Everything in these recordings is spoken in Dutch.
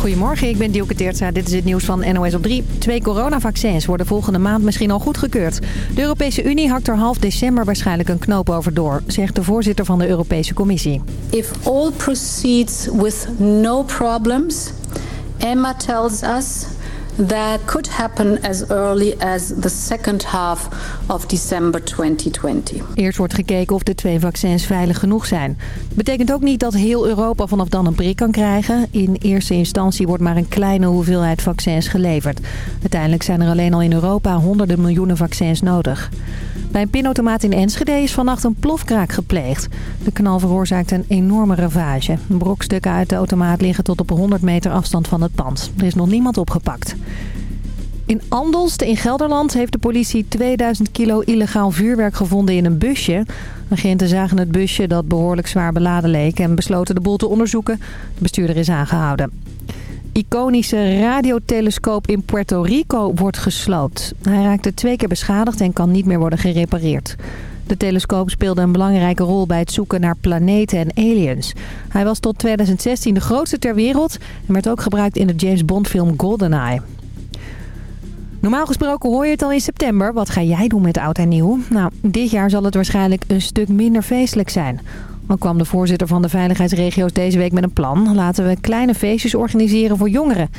Goedemorgen, ik ben Dielke Teertza. Dit is het nieuws van NOS op 3. Twee coronavaccins worden volgende maand misschien al goedgekeurd. De Europese Unie hakt er half december waarschijnlijk een knoop over door... zegt de voorzitter van de Europese Commissie. If all proceeds with no problems, Emma tells us that could happen as early as the second half of December 2020. Eerst wordt gekeken of de twee vaccins veilig genoeg zijn. Betekent ook niet dat heel Europa vanaf dan een prik kan krijgen. In eerste instantie wordt maar een kleine hoeveelheid vaccins geleverd. Uiteindelijk zijn er alleen al in Europa honderden miljoenen vaccins nodig. Bij een pinautomaat in Enschede is vannacht een plofkraak gepleegd. De knal veroorzaakt een enorme ravage. Brokstukken uit de automaat liggen tot op 100 meter afstand van het pand. Er is nog niemand opgepakt. In Andelst in Gelderland heeft de politie 2000 kilo illegaal vuurwerk gevonden in een busje. Agenten zagen het busje dat behoorlijk zwaar beladen leek en besloten de boel te onderzoeken. De bestuurder is aangehouden. Iconische radiotelescoop in Puerto Rico wordt gesloopt. Hij raakte twee keer beschadigd en kan niet meer worden gerepareerd. De telescoop speelde een belangrijke rol bij het zoeken naar planeten en aliens. Hij was tot 2016 de grootste ter wereld en werd ook gebruikt in de James Bond film GoldenEye. Normaal gesproken hoor je het al in september. Wat ga jij doen met oud en nieuw? Nou, dit jaar zal het waarschijnlijk een stuk minder feestelijk zijn. Dan kwam de voorzitter van de veiligheidsregio's deze week met een plan. Laten we kleine feestjes organiseren voor jongeren.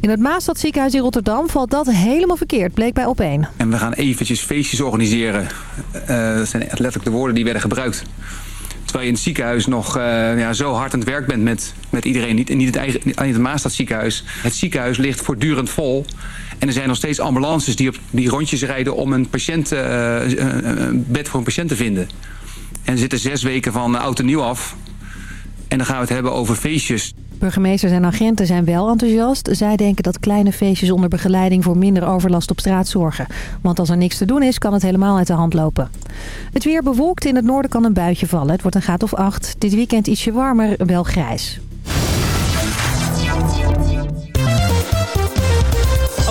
In het Maastadziekenhuis in Rotterdam valt dat helemaal verkeerd, bleek bij Opeen. En we gaan eventjes feestjes organiseren. Uh, dat zijn letterlijk de woorden die werden gebruikt. Terwijl je in het ziekenhuis nog uh, ja, zo hard aan het werk bent met, met iedereen. Niet, niet het, eigen, niet het Maastadziekenhuis. Het ziekenhuis ligt voortdurend vol. En er zijn nog steeds ambulances die, op, die rondjes rijden om een, patiënt, uh, een bed voor een patiënt te vinden. En zitten zes weken van oud en nieuw af. En dan gaan we het hebben over feestjes. Burgemeesters en agenten zijn wel enthousiast. Zij denken dat kleine feestjes onder begeleiding voor minder overlast op straat zorgen. Want als er niks te doen is, kan het helemaal uit de hand lopen. Het weer bewolkt. In het noorden kan een buitje vallen. Het wordt een graad of 8. Dit weekend ietsje warmer, wel grijs.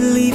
believe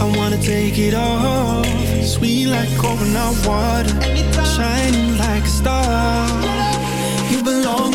I wanna take it off. Sweet like coconut water, shining like a star. You belong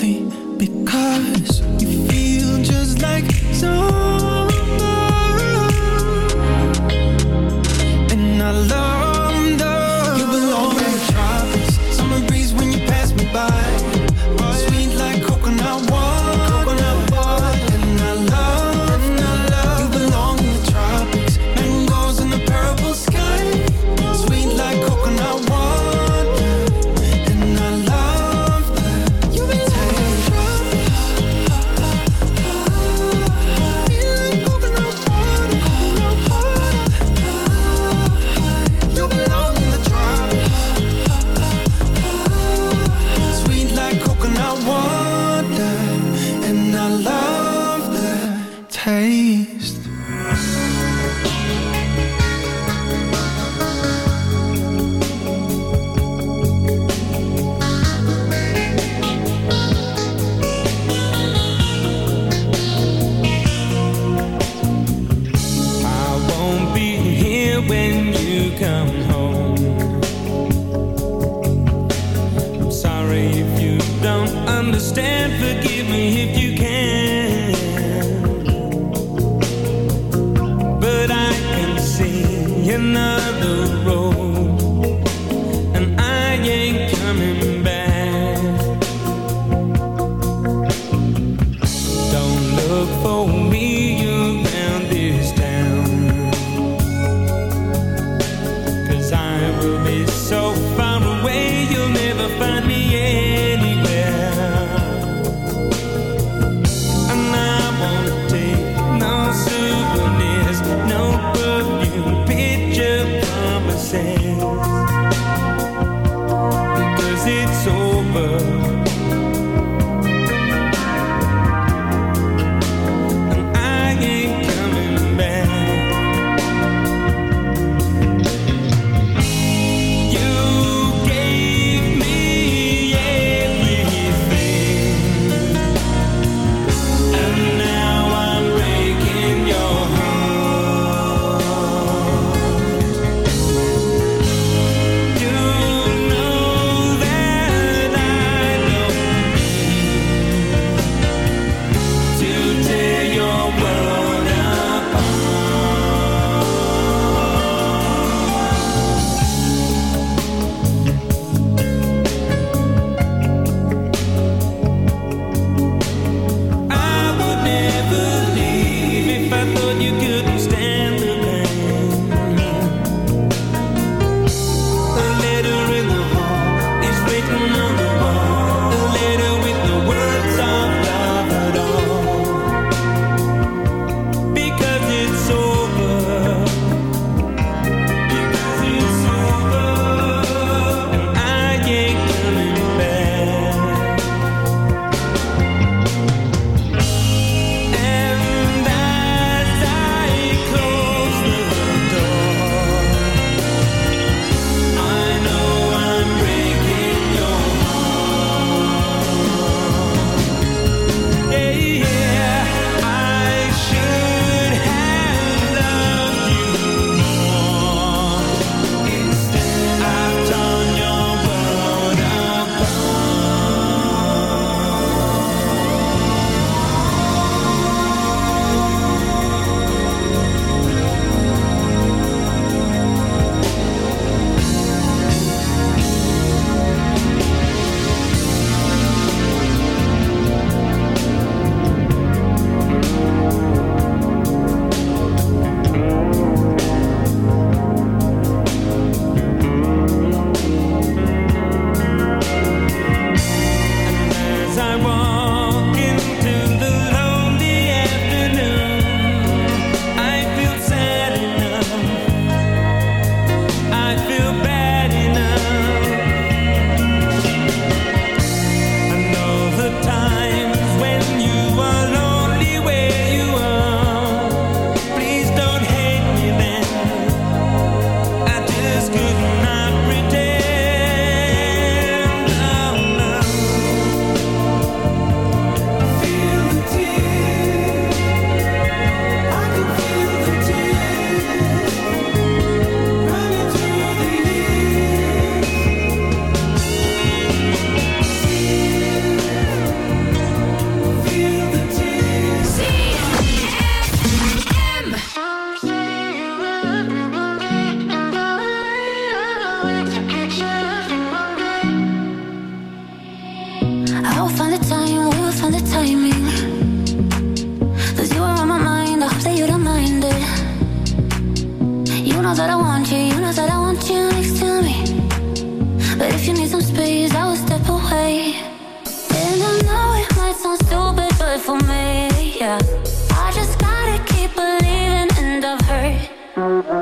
because you feel just like someone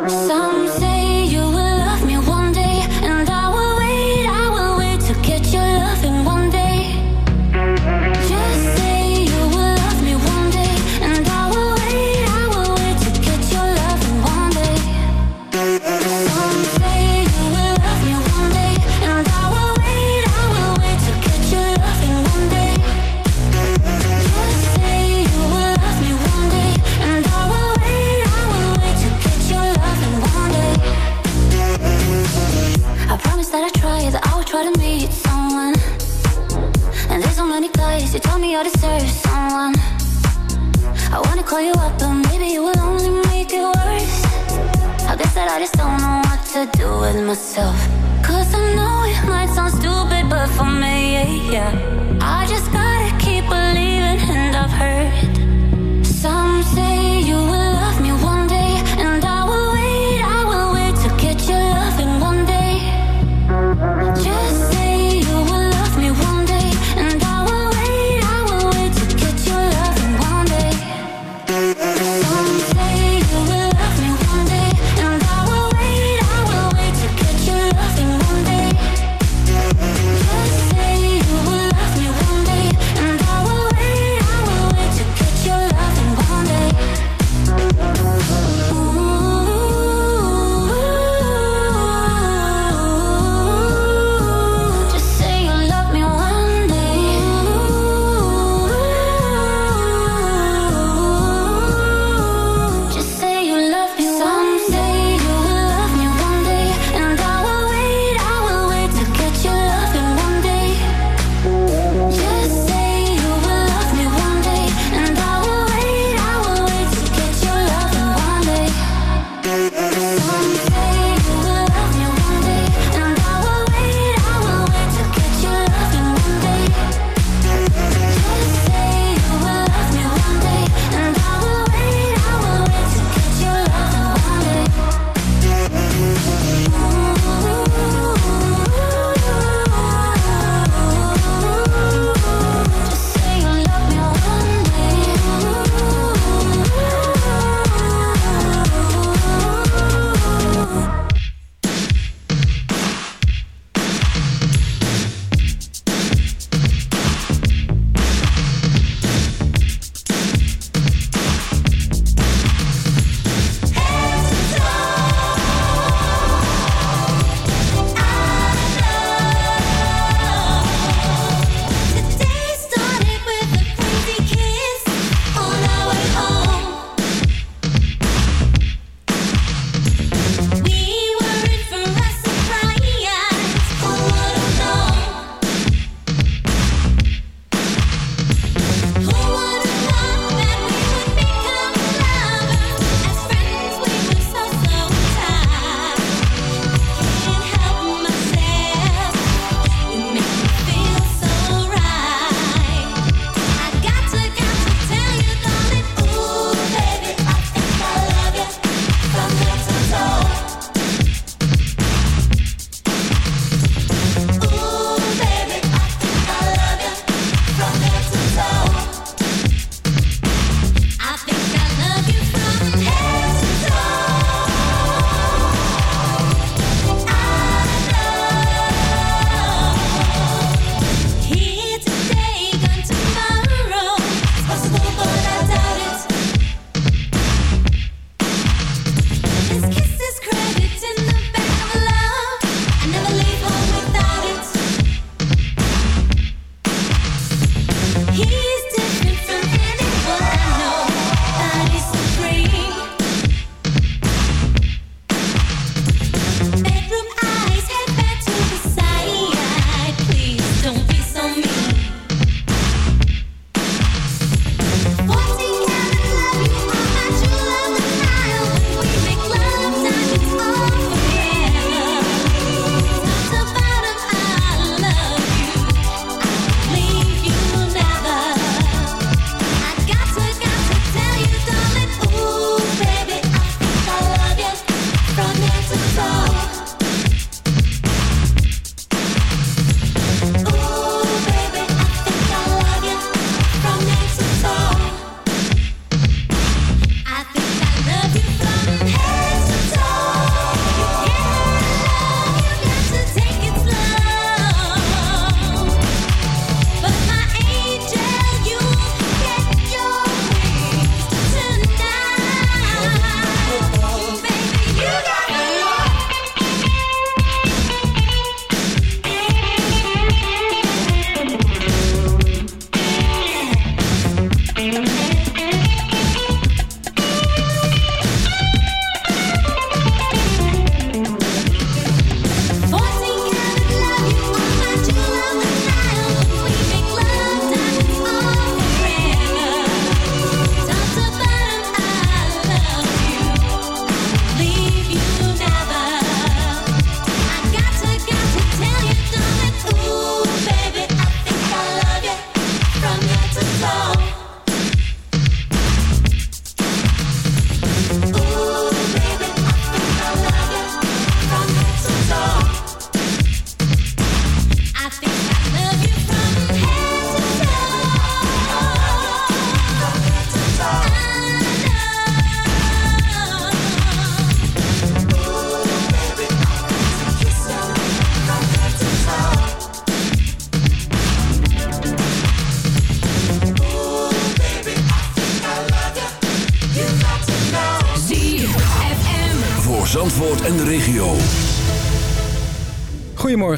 some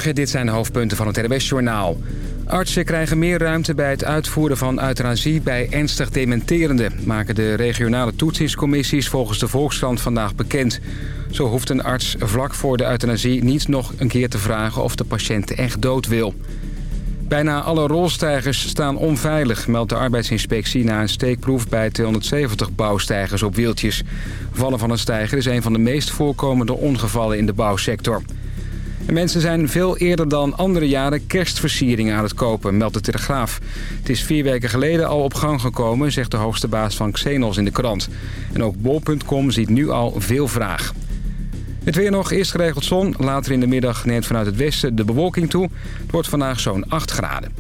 Dit zijn de hoofdpunten van het RWS-journaal. Artsen krijgen meer ruimte bij het uitvoeren van euthanasie bij ernstig dementerende... maken de regionale toetsingscommissies volgens de Volkskrant vandaag bekend. Zo hoeft een arts vlak voor de euthanasie niet nog een keer te vragen of de patiënt echt dood wil. Bijna alle rolstijgers staan onveilig, meldt de arbeidsinspectie... na een steekproef bij 270 bouwstijgers op wieltjes. Vallen van een stijger is een van de meest voorkomende ongevallen in de bouwsector. En mensen zijn veel eerder dan andere jaren kerstversieringen aan het kopen, meldt de Telegraaf. Het is vier weken geleden al op gang gekomen, zegt de hoogste baas van Xenos in de krant. En ook bol.com ziet nu al veel vraag. Het weer nog, eerst geregeld zon. Later in de middag neemt vanuit het westen de bewolking toe. Het wordt vandaag zo'n 8 graden.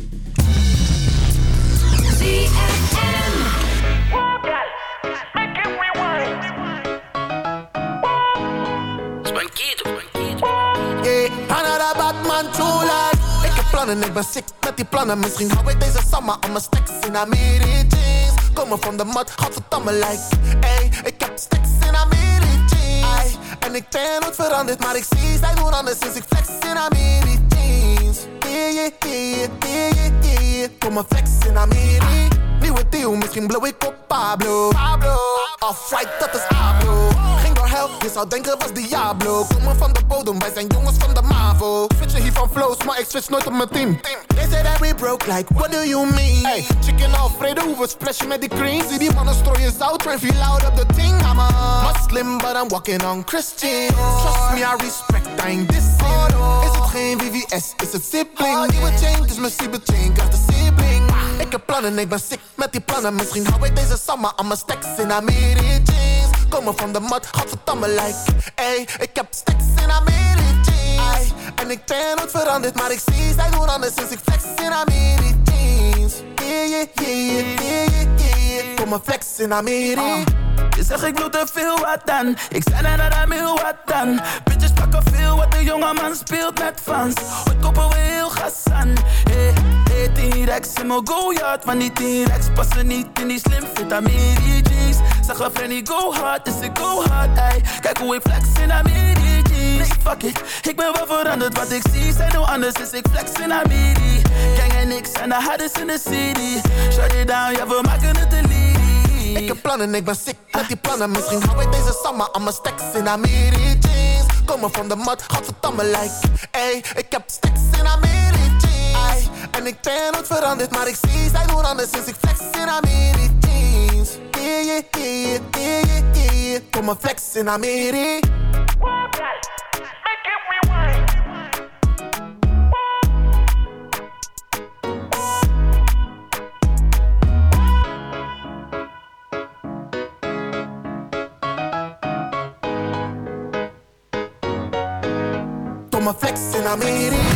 Plannen, ik ben sick met die plannen. Misschien hou ik deze summer aan mijn stacks in Amiri jeans Komen van de mat, gadverdamme like. Ey, ik heb stacks in Amiri jeans En ik ben nooit veranderd, maar ik zie zij doen anders Sinds ik flex in Amiri jeans Yeah, yeah, yeah, yeah, yeah, yeah. Kom maar flex in Amiri Nieuwe deal, misschien blow ik op Pablo. Pablo. Off-white, dat is Pablo Je zou denken was Diablo. Komen van de bodem, wij zijn jongens van de MAVO. Switchen hier van flows, maar ik switch nooit op mijn team. They say that we broke, like what do you mean? Hey, chicken Alfredo, we splashen met die cream Zie die mannen strooien zout, train feel loud op the thing I'm a Muslim, but I'm walking on Christian. Trust me, I respect, I ain't dissing. Is het geen VVS, is het sibling? Nieuwe chain, dus mijn chain krijgt de sibling Ik heb plannen, ik ben sick met die plannen. Misschien hou ik deze summer aan mijn stacks in Amiri jeans Komen van de mat, gadverdamme like Ey, ik heb stacks in Amiri jeans En ik ben nooit veranderd, maar ik zie zij doen anders Sinds ik flex in Amiri jeans Yeah, yeah, yeah, yeah, yeah, yeah, Kom maar flex in Amiri Je zegt ik doe te veel wat dan. Ik zei net dat wil wat dan. Bitches pakken veel wat de jonge man speelt met fans. Ooit kopen we heel gas aan Hey, hey, T-Rex in mijn go-yard Want die T-Rex passen niet in die slim fit Amiri jeans Zeg wel Frenny go hard, dus ik go hard ey. Kijk hoe ik flex in Amiri jeans Fuck it, ik ben wel veranderd Wat ik zie zijn hoe anders is. Ik flex in Amiri. Gang en niks en de hardest in de city. Shut it down, ja we maken het een lead Ik heb plannen, ik ben sick met die plannen. Misschien hou ik deze summer aan mijn stacks in Amiri jeans Komen van de mat, gadverdamme like. Ey, ik heb stacks in Amiri En ik ben nooit veranderd, maar ik zie zij doen anders Sinds ik flex in Amiri jeans Yeah, yeah, yeah, yeah, Kom maar flex in Amiri Kom maar flex in Amiri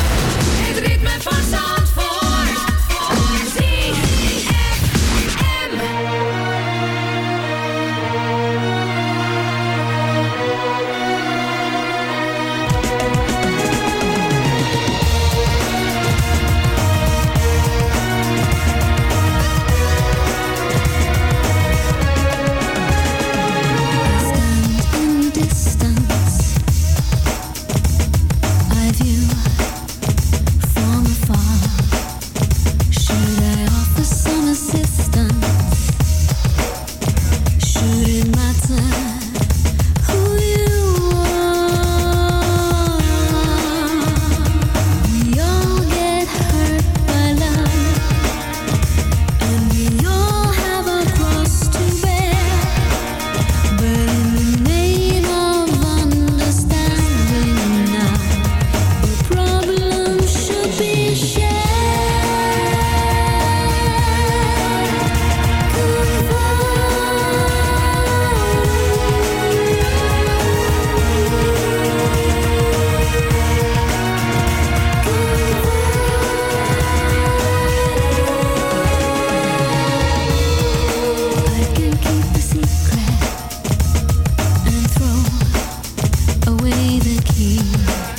key.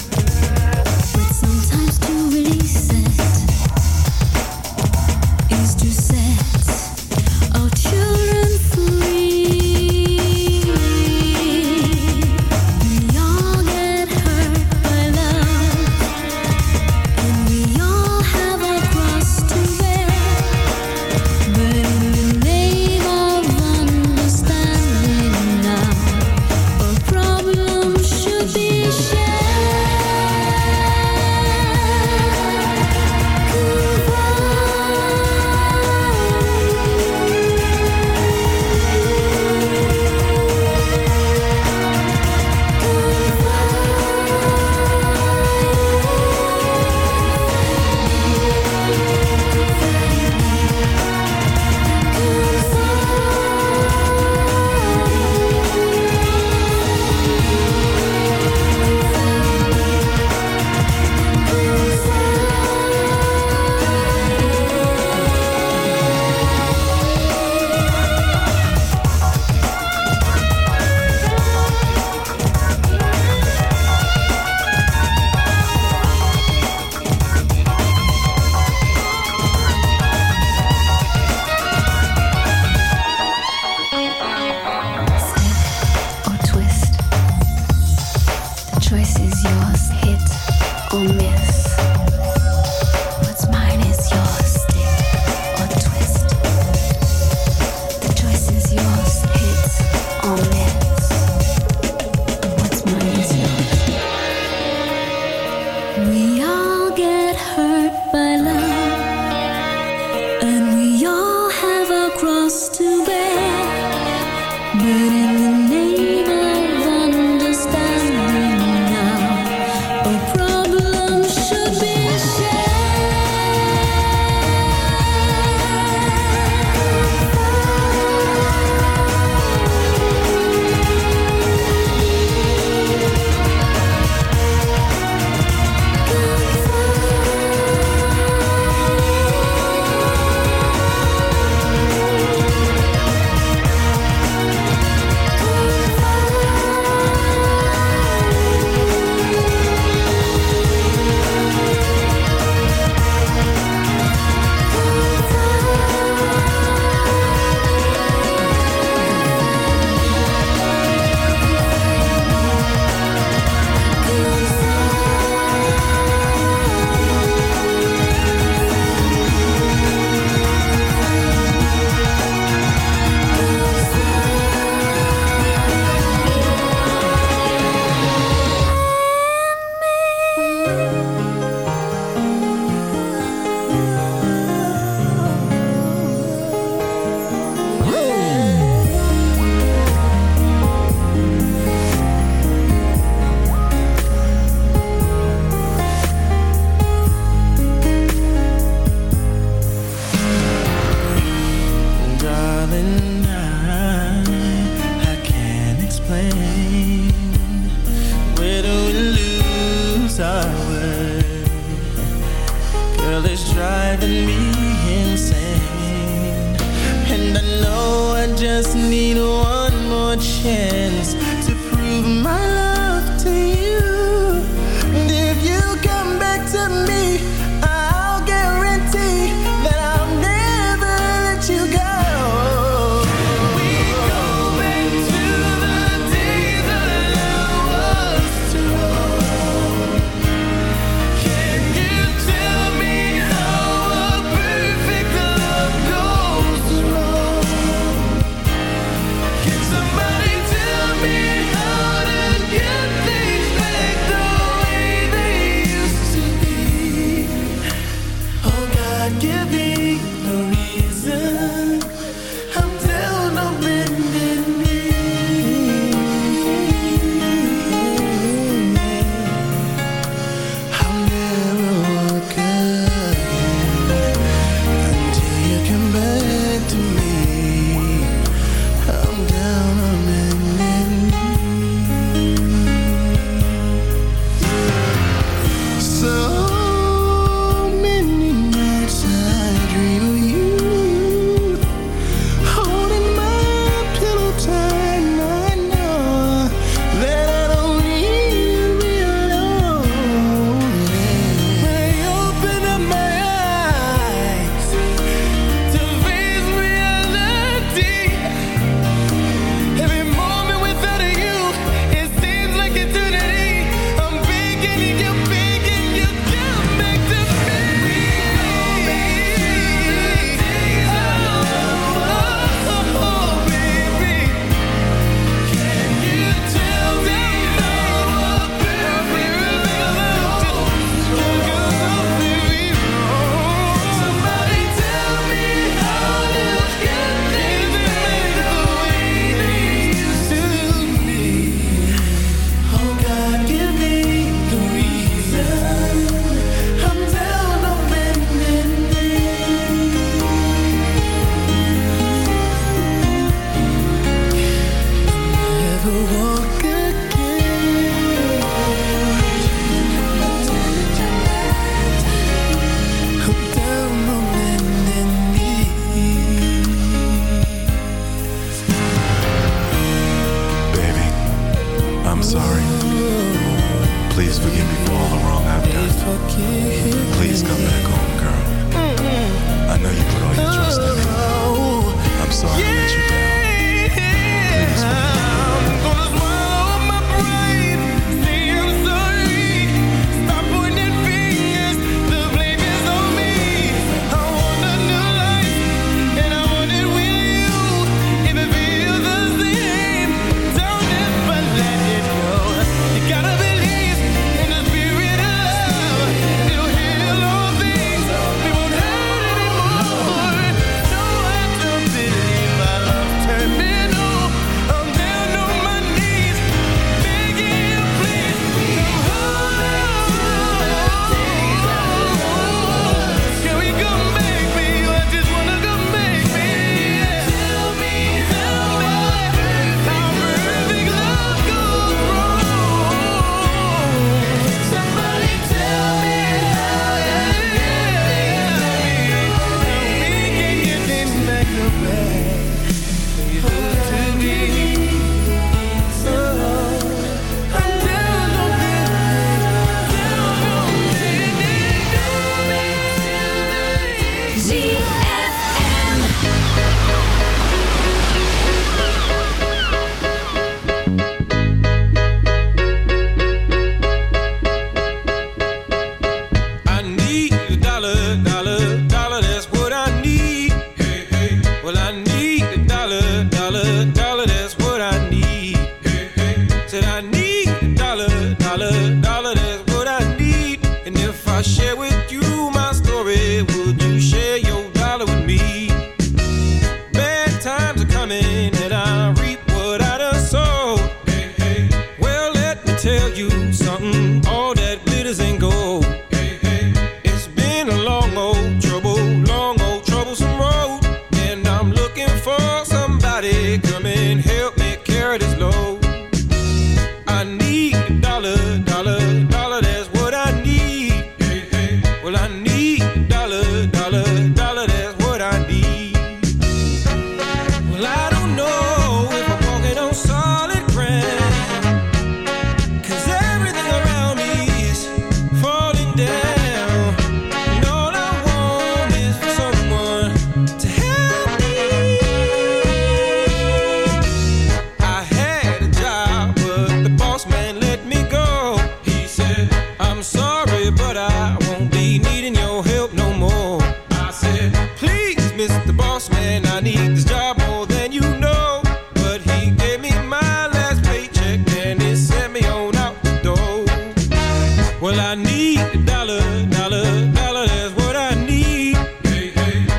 lost to bed, but in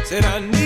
said I need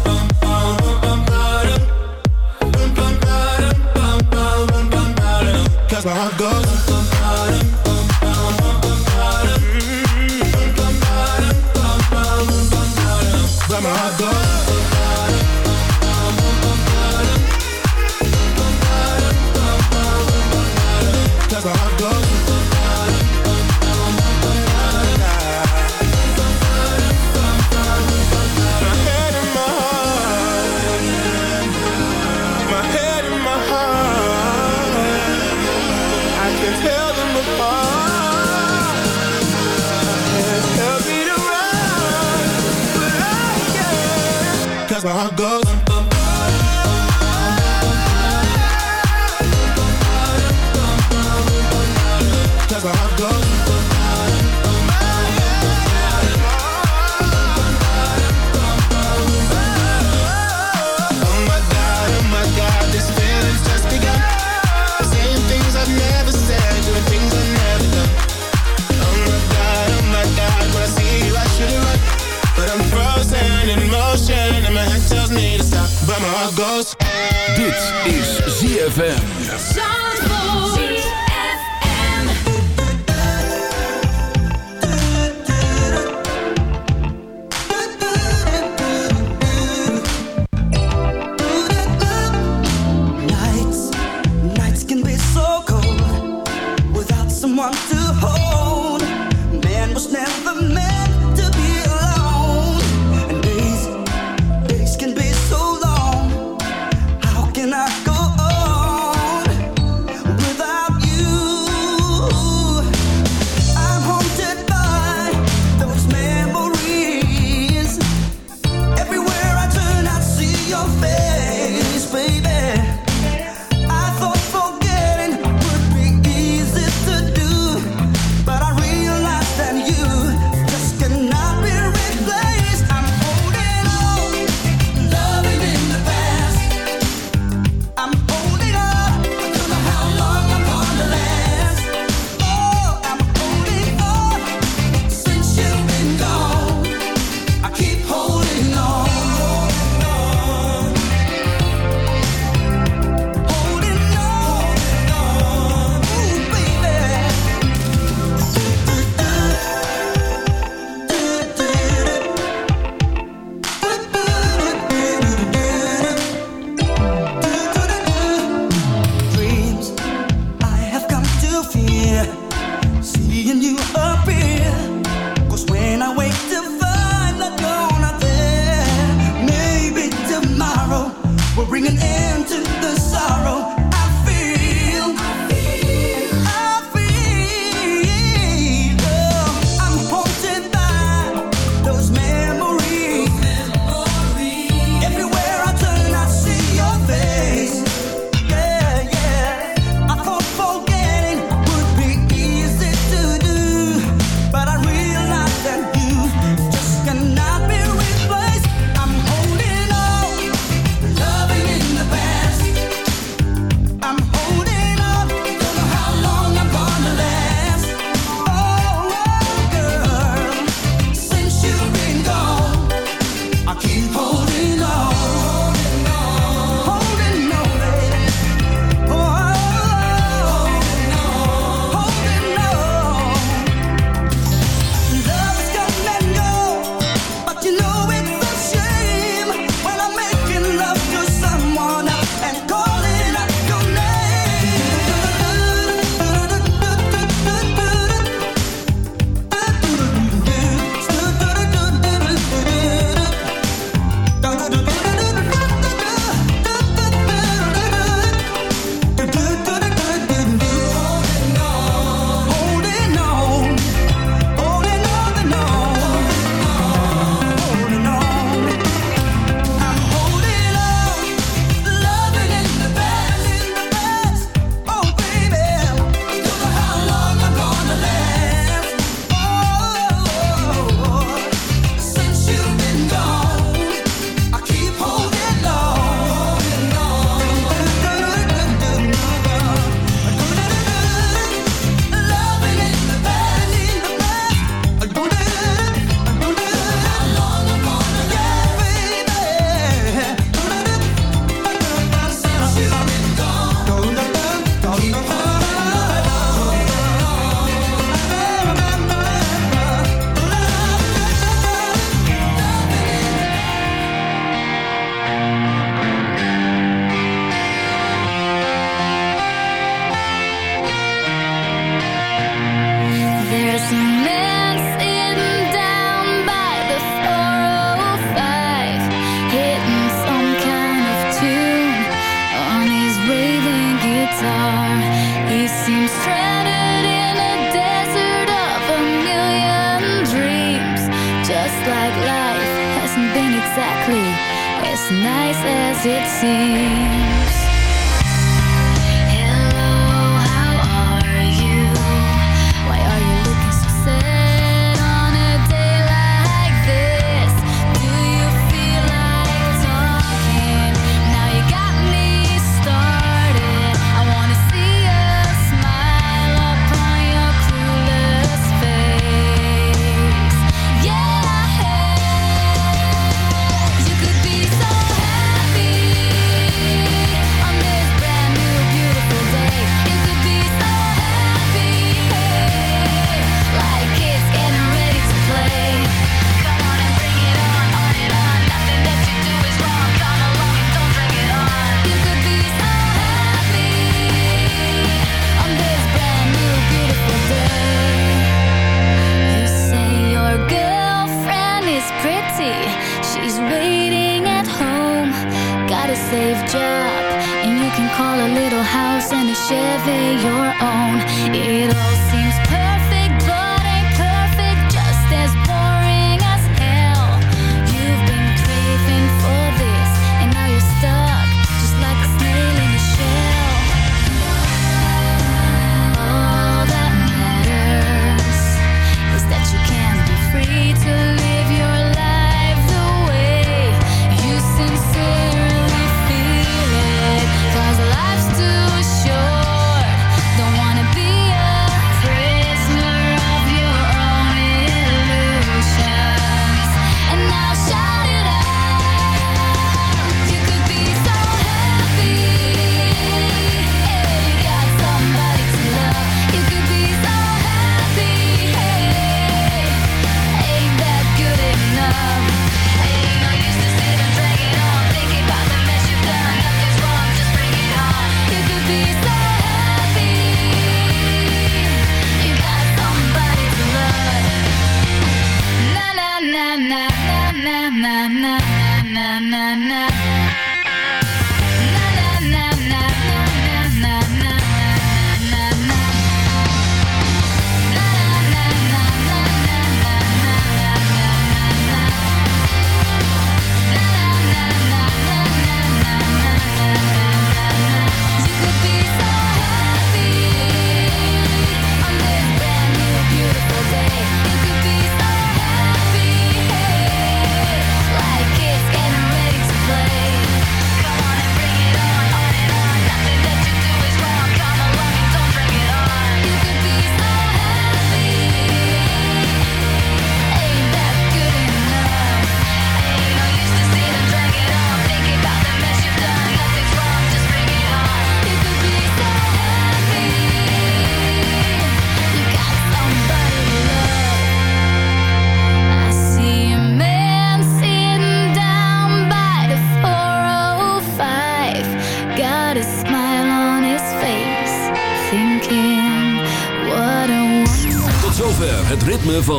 nice as it seems.